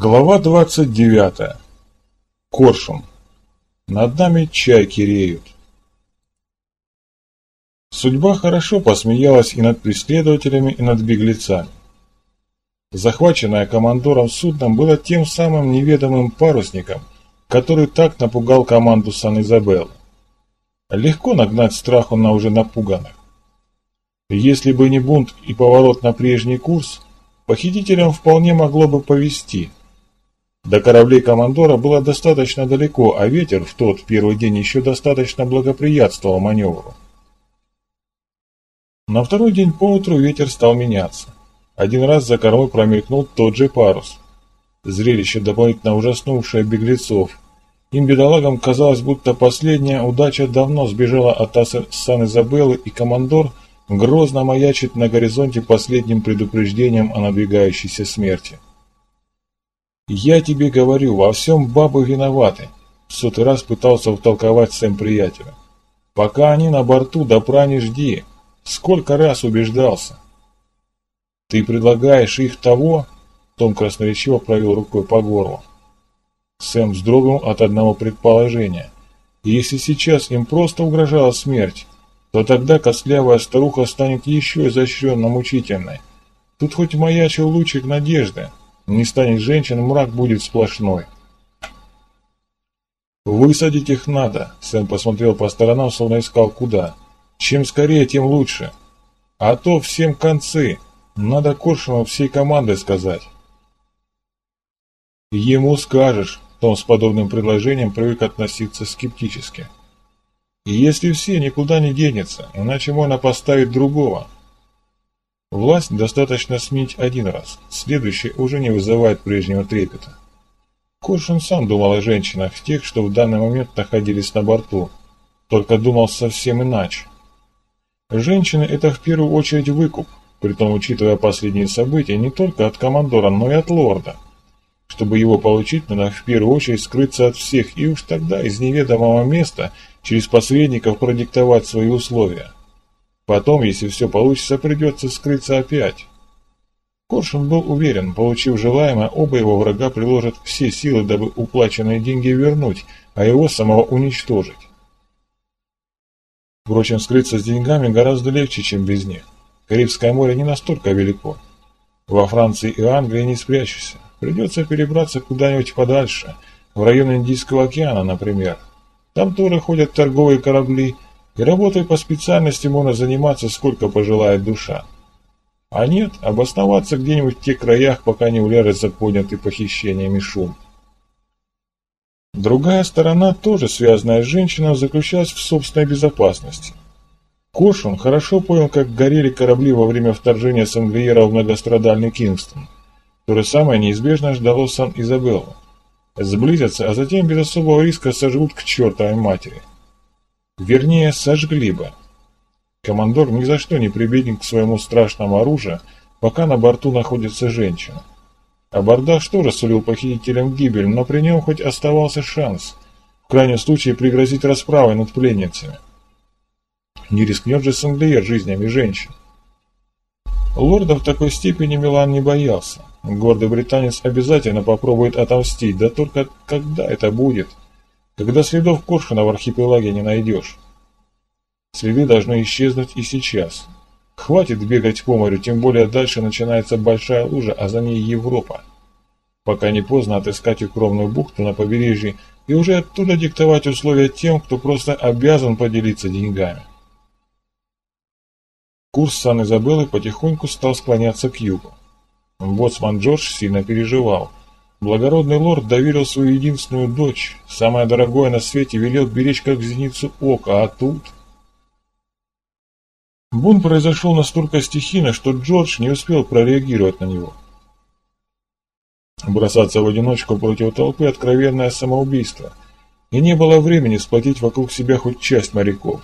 Глава 29. Коршун. Над нами чайки реют. Судьба хорошо посмеялась и над преследователями, и над беглецами. Захваченное командором судном было тем самым неведомым парусником, который так напугал команду Сан-Изабеллы. Легко нагнать страху на уже напуганных. Если бы не бунт и поворот на прежний курс, похитителям вполне могло бы повести – до кораблей командора было достаточно далеко, а ветер в тот первый день еще достаточно благоприятствовал маневру. На второй день поутру ветер стал меняться. Один раз за кормой промелькнул тот же парус. Зрелище, дополнительно ужаснувшее беглецов. Им, бедолагам, казалось, будто последняя удача давно сбежала от Сан-Изабеллы, и командор грозно маячит на горизонте последним предупреждением о надвигающейся смерти. «Я тебе говорю, во всем бабы виноваты», — в сотый раз пытался втолковать Сэм приятеля. «Пока они на борту, добра не жди. Сколько раз убеждался». «Ты предлагаешь их того?» — Том красноречиво провел рукой по горлу. Сэм вздрогнул от одного предположения. Если сейчас им просто угрожала смерть, то тогда костлявая старуха станет еще изощренно мучительной. Тут хоть маячил лучик надежды, не станет женщин, мрак будет сплошной. «Высадить их надо», — Сэм посмотрел по сторонам, словно искал куда. «Чем скорее, тем лучше. А то всем концы. Надо Коршуну всей командой сказать». «Ему скажешь», — Том с подобным предложением привык относиться скептически. «И если все, никуда не денется, иначе можно поставить другого». Власть достаточно сменить один раз, следующий уже не вызывает прежнего трепета. Коршун сам думал о женщинах, тех, что в данный момент находились на борту, только думал совсем иначе. Женщины – это в первую очередь выкуп, притом учитывая последние события не только от командора, но и от лорда. Чтобы его получить, надо в первую очередь скрыться от всех и уж тогда из неведомого места через посредников продиктовать свои условия. Потом, если все получится, придется скрыться опять. Коршун был уверен, получив желаемое, оба его врага приложат все силы, дабы уплаченные деньги вернуть, а его самого уничтожить. Впрочем, скрыться с деньгами гораздо легче, чем без них. Карибское море не настолько велико. Во Франции и Англии не спрячешься. Придется перебраться куда-нибудь подальше, в район Индийского океана, например. Там тоже ходят торговые корабли, и работой по специальности можно заниматься сколько пожелает душа. А нет, обосноваться где-нибудь в тех краях, пока не уляжется поднятый похищениями шум. Другая сторона, тоже связанная с женщиной, заключалась в собственной безопасности. Кошун хорошо понял, как горели корабли во время вторжения Сангриера в многострадальный Кингстон. То же самое неизбежно ждало Сан-Изабеллу. Сблизятся, а затем без особого риска сожгут к чертовой матери. Вернее, сожгли бы. Командор ни за что не прибегнет к своему страшному оружию, пока на борту находится женщина. Абордаж тоже сулил похитителям гибель, но при нем хоть оставался шанс, в крайнем случае пригрозить расправой над пленницами. Не рискнет же Санглиер жизнями женщин. Лорда в такой степени Милан не боялся. Гордый британец обязательно попробует отомстить, да только когда это будет – когда следов Коршуна в архипелаге не найдешь. Следы должны исчезнуть и сейчас. Хватит бегать по морю, тем более дальше начинается большая лужа, а за ней Европа. Пока не поздно отыскать укромную бухту на побережье и уже оттуда диктовать условия тем, кто просто обязан поделиться деньгами. Курс Сан-Изабеллы потихоньку стал склоняться к югу. Боцман Джордж сильно переживал. Благородный лорд доверил свою единственную дочь, самое дорогое на свете, велел беречь как зеницу ока, а тут... Бунт произошел настолько стихийно, что Джордж не успел прореагировать на него. Бросаться в одиночку против толпы – откровенное самоубийство, и не было времени сплотить вокруг себя хоть часть моряков.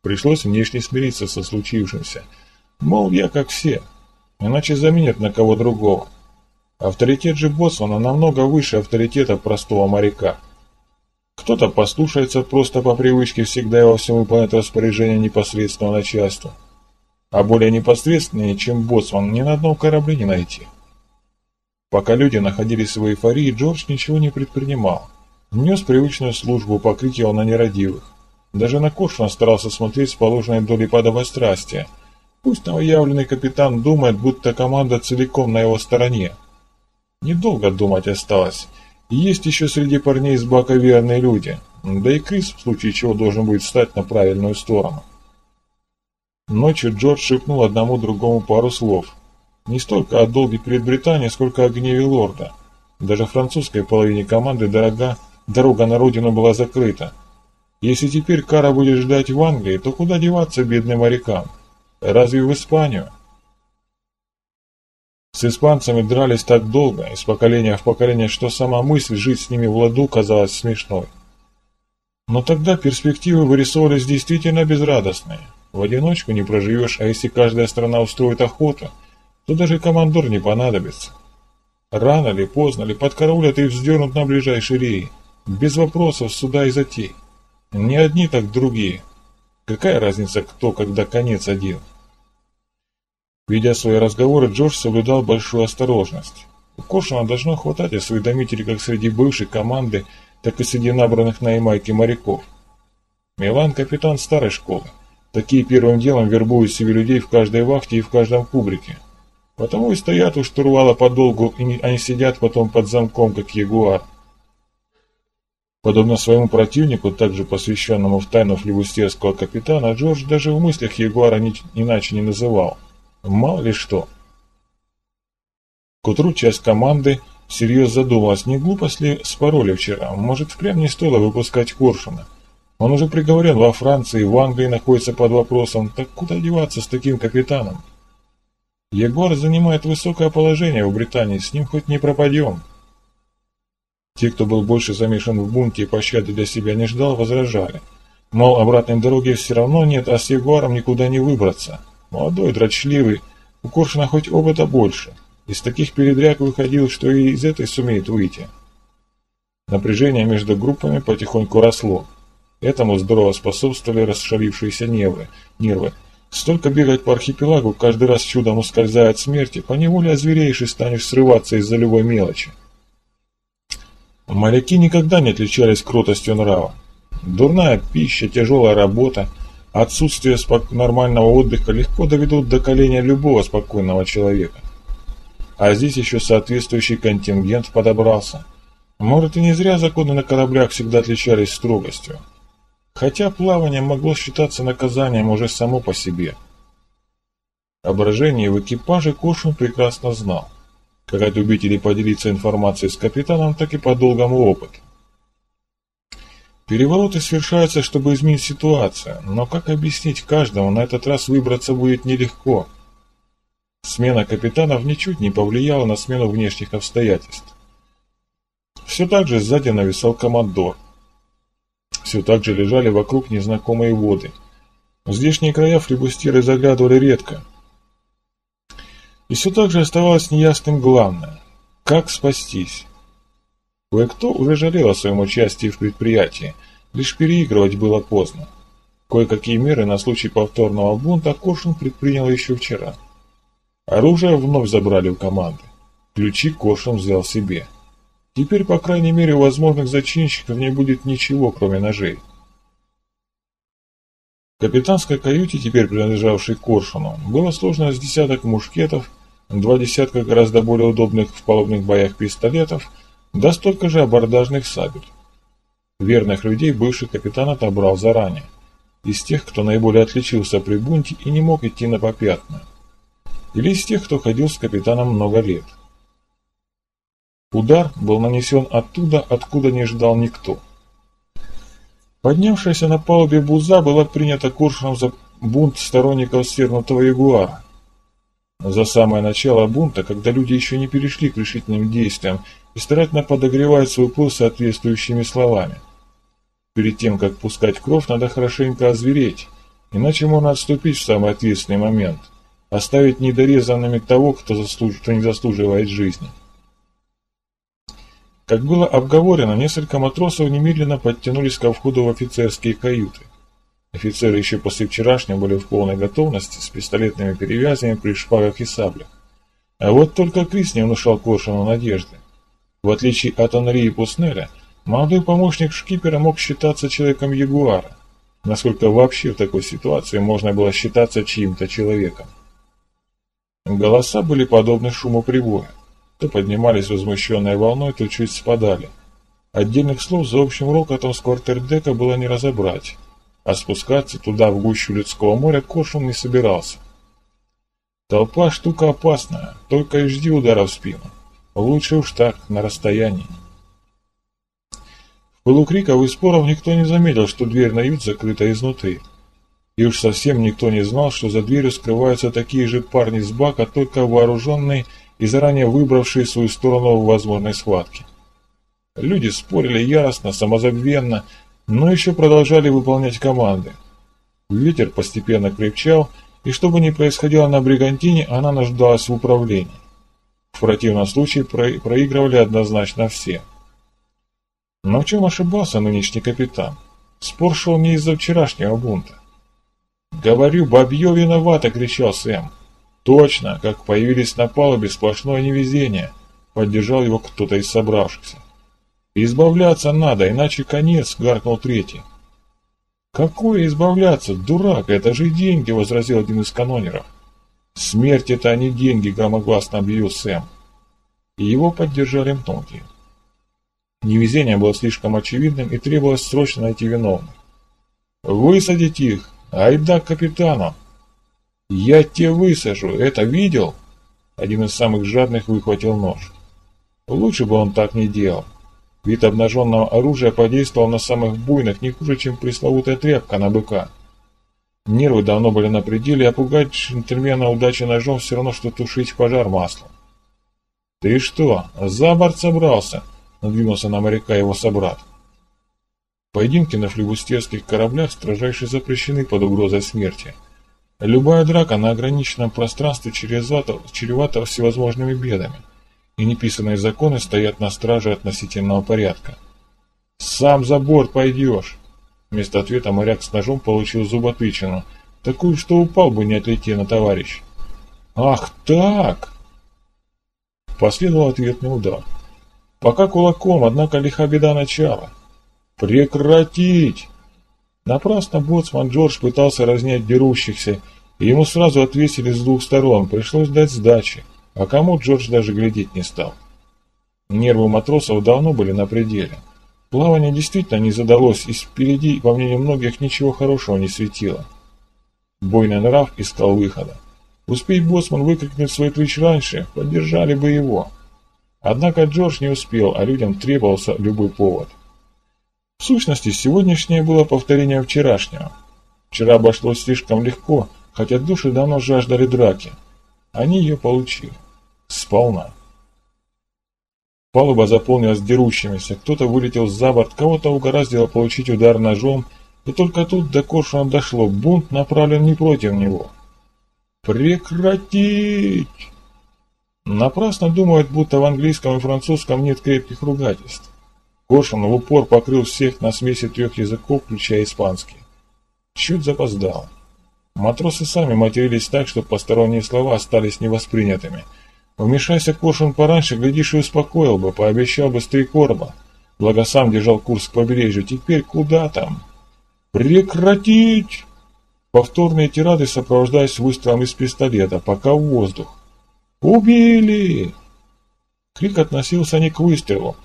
Пришлось внешне смириться со случившимся, мол, я как все, иначе заменят на кого другого. Авторитет же Боцмана намного выше авторитета простого моряка. Кто-то послушается просто по привычке всегда и во всем выполнять распоряжение непосредственного начальства. А более непосредственнее, чем Боцман, ни на одном корабле не найти. Пока люди находились в эйфории, Джордж ничего не предпринимал. Нес привычную службу, покрикивал на нерадивых. Даже на Коршуна старался смотреть с положенной долей подобострастия. Пусть новоявленный капитан думает, будто команда целиком на его стороне. Недолго думать осталось. Есть еще среди парней из бака верные люди. Да и Крис в случае чего должен будет встать на правильную сторону. Ночью Джордж шепнул одному другому пару слов. Не столько о долге перед Британией, сколько о гневе лорда. Даже французской половине команды дорога, дорога на родину была закрыта. Если теперь кара будет ждать в Англии, то куда деваться бедным морякам? Разве в Испанию? С испанцами дрались так долго, из поколения в поколение, что сама мысль жить с ними в ладу казалась смешной. Но тогда перспективы вырисовывались действительно безрадостные. В одиночку не проживешь, а если каждая страна устроит охоту, то даже командор не понадобится. Рано ли, поздно ли, подкараулят и вздернут на ближайший рей. Без вопросов, суда и затей. Не одни, так другие. Какая разница, кто, когда конец один? Ведя свои разговоры, Джордж соблюдал большую осторожность. У Коршуна должно хватать осведомителей как среди бывшей команды, так и среди набранных на Ямайке моряков. Милан – капитан старой школы. Такие первым делом вербуют себе людей в каждой вахте и в каждом кубрике. Потому и стоят у штурвала подолгу, и не, сидят потом под замком, как ягуар. Подобно своему противнику, также посвященному в тайну флебустерского капитана, Джордж даже в мыслях ягуара иначе не называл. Мало ли что. К утру часть команды всерьез задумалась, не глупость ли спороли вчера, может впрямь не стоило выпускать Коршуна. Он уже приговорен во Франции, в Англии находится под вопросом, так куда деваться с таким капитаном? Егор занимает высокое положение в Британии, с ним хоть не пропадем. Те, кто был больше замешан в бунте и пощады для себя не ждал, возражали. Мол, обратной дороги все равно нет, а с Егором никуда не выбраться. Молодой, дрочливый, у Коршуна хоть опыта больше. Из таких передряг выходил, что и из этой сумеет выйти. Напряжение между группами потихоньку росло. Этому здорово способствовали расшалившиеся нервы. нервы. Столько бегать по архипелагу, каждый раз чудом ускользая от смерти, поневоле озвереешь и станешь срываться из-за любой мелочи. Моряки никогда не отличались крутостью нрава. Дурная пища, тяжелая работа, отсутствие нормального отдыха легко доведут до коления любого спокойного человека. А здесь еще соответствующий контингент подобрался. Может и не зря законы на кораблях всегда отличались строгостью. Хотя плавание могло считаться наказанием уже само по себе. О брожении в экипаже Кошин прекрасно знал. Как от любителей поделиться информацией с капитаном, так и по долгому опыту. Перевороты совершаются, чтобы изменить ситуацию, но как объяснить каждому, на этот раз выбраться будет нелегко. Смена капитанов ничуть не повлияла на смену внешних обстоятельств. Все так же сзади нависал командор, все так же лежали вокруг незнакомые воды. В здешние края флебустиры заглядывали редко. И все так же оставалось неясным главное – как спастись? Кое-кто уже жалел о своем участии в предприятии, лишь переигрывать было поздно. Кое-какие меры на случай повторного бунта Коршун предпринял еще вчера. Оружие вновь забрали у команды. Ключи Коршун взял себе. Теперь, по крайней мере, у возможных зачинщиков не будет ничего, кроме ножей. В капитанской каюте, теперь принадлежавшей Коршуну, было сложно с десяток мушкетов, два десятка гораздо более удобных в палубных боях пистолетов, да столько же абордажных сабель. Верных людей бывший капитан отобрал заранее, из тех, кто наиболее отличился при бунте и не мог идти на попятную, или из тех, кто ходил с капитаном много лет. Удар был нанесен оттуда, откуда не ждал никто. Поднявшаяся на палубе буза была принята Коршуном за бунт сторонников свергнутого ягуара. За самое начало бунта, когда люди еще не перешли к решительным действиям и старательно подогревают свой пыл соответствующими словами. Перед тем, как пускать кровь, надо хорошенько озвереть, иначе можно отступить в самый ответственный момент, оставить недорезанными того, кто, заслуж... кто не заслуживает жизни. Как было обговорено, несколько матросов немедленно подтянулись ко входу в офицерские каюты. Офицеры еще после вчерашнего были в полной готовности с пистолетными перевязями при шпагах и саблях. А вот только Крис не внушал Коршуну надежды. В отличие от Анри и Пуснеля, молодой помощник шкипера мог считаться человеком Ягуара. Насколько вообще в такой ситуации можно было считаться чьим-то человеком? Голоса были подобны шуму прибоя. То поднимались возмущенной волной, то чуть спадали. Отдельных слов за общим рокотом с квартердека было не разобрать, а спускаться туда в гущу людского моря Коршун не собирался. Толпа штука опасная, только и жди удара в спину. Лучше уж так, на расстоянии. В пылу криков и споров никто не заметил, что дверь на ют закрыта изнутри. И уж совсем никто не знал, что за дверью скрываются такие же парни с бака, только вооруженные и заранее выбравшие свою сторону в возможной схватке. Люди спорили яростно, самозабвенно, но еще продолжали выполнять команды. Ветер постепенно крепчал, и что бы ни происходило на Бригантине, она нуждалась в управлении. В противном случае про проигрывали однозначно все. Но в чем ошибался нынешний капитан? Спор шел не из-за вчерашнего бунта. «Говорю, бабье виновато!» — кричал Сэм. «Точно, как появились на палубе сплошное невезение!» — поддержал его кто-то из собравшихся. «Избавляться надо, иначе конец!» — гаркнул третий. «Какое избавляться, дурак, это же деньги!» — возразил один из канонеров. «Смерть — это не деньги!» — громогласно объявил Сэм. И его поддержали многие. Невезение было слишком очевидным и требовалось срочно найти виновных. «Высадить их! Айда к капитану!» «Я тебе высажу! Это видел?» Один из самых жадных выхватил нож. Лучше бы он так не делал. Вид обнаженного оружия подействовал на самых буйных не хуже, чем пресловутая тряпка на быка. Нервы давно были на пределе, а пугать джентльмена удачи ножом все равно, что тушить пожар маслом. «Ты что, за борт собрался?» — надвинулся на моряка его собрат. Поединки на флебустерских кораблях строжайше запрещены под угрозой смерти. Любая драка на ограниченном пространстве чревата всевозможными бедами — и неписанные законы стоят на страже относительного порядка. «Сам за борт пойдешь!» Вместо ответа моряк с ножом получил зуботычину, такую, что упал бы, не отлетя на товарищ. «Ах так!» Последовал ответный удар. Пока кулаком, однако лиха беда начала. «Прекратить!» Напрасно боцман Джордж пытался разнять дерущихся, и ему сразу отвесили с двух сторон, пришлось дать сдачи. А кому Джордж даже глядеть не стал. Нервы матросов давно были на пределе. Плавание действительно не задалось, и впереди, по мнению многих, ничего хорошего не светило. Бойный нрав искал выхода. Успеть боцман выкрикнуть свой клич раньше, поддержали бы его. Однако Джордж не успел, а людям требовался любой повод. В сущности, сегодняшнее было повторением вчерашнего. Вчера обошлось слишком легко, хотя души давно жаждали драки. Они ее получили. Сполна. Палуба заполнилась дерущимися, кто-то вылетел за борт, кого-то угораздило получить удар ножом, и только тут до Коршуна дошло, бунт направлен не против него. Прекратить! Напрасно думают, будто в английском и французском нет крепких ругательств. Коршун в упор покрыл всех на смеси трех языков, включая испанский. Чуть запоздал. Матросы сами матерились так, что посторонние слова остались невоспринятыми – Вмешайся Коршун пораньше, глядишь, и успокоил бы, пообещал бы стрекорба. Благо сам держал курс к побережью. Теперь куда там? Прекратить! Повторные тирады сопровождаясь выстрелом из пистолета, пока в воздух. Убили! Крик относился не к выстрелу.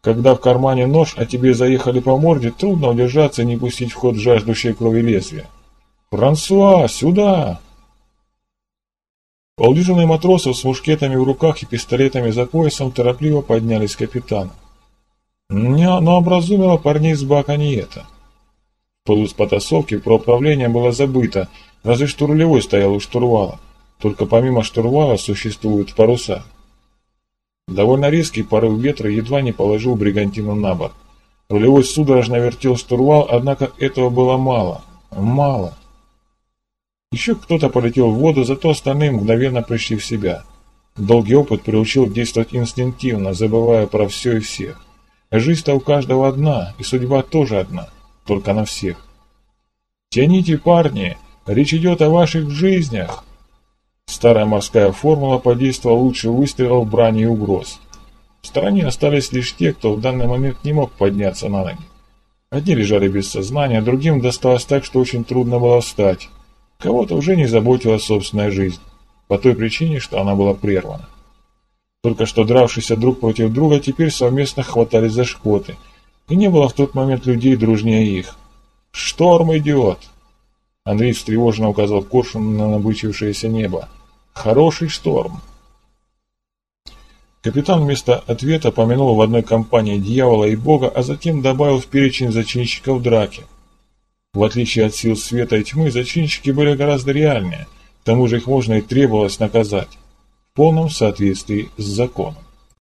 Когда в кармане нож, а тебе заехали по морде, трудно удержаться и не пустить в ход жаждущей крови лезвия. «Франсуа, сюда!» Полдюжины матросов с мушкетами в руках и пистолетами за поясом торопливо поднялись к капитану. Но образумило парней с бака не это. С потасовки про управление было забыто, разве что рулевой стоял у штурвала. Только помимо штурвала существуют паруса. Довольно резкий порыв ветра едва не положил бригантину на борт. Рулевой судорожно вертел штурвал, однако этого было мало. Мало. Еще кто-то полетел в воду, зато остальные мгновенно пришли в себя. Долгий опыт приучил действовать инстинктивно, забывая про все и всех. Жизнь-то у каждого одна, и судьба тоже одна, только на всех. «Тяните, парни! Речь идет о ваших жизнях!» Старая морская формула подействовала лучше выстрелов, брани и угроз. В стороне остались лишь те, кто в данный момент не мог подняться на ноги. Одни лежали без сознания, другим досталось так, что очень трудно было встать. Кого-то уже не заботила собственная жизнь, по той причине, что она была прервана. Только что дравшиеся друг против друга теперь совместно хватались за шкоты, и не было в тот момент людей дружнее их. «Шторм идет!» Андрей встревоженно указал коршун на набычившееся небо. «Хороший шторм!» Капитан вместо ответа помянул в одной компании дьявола и бога, а затем добавил в перечень зачинщиков драки. В отличие от сил света и тьмы, зачинщики были гораздо реальнее, к тому же их можно и требовалось наказать, в полном соответствии с законом.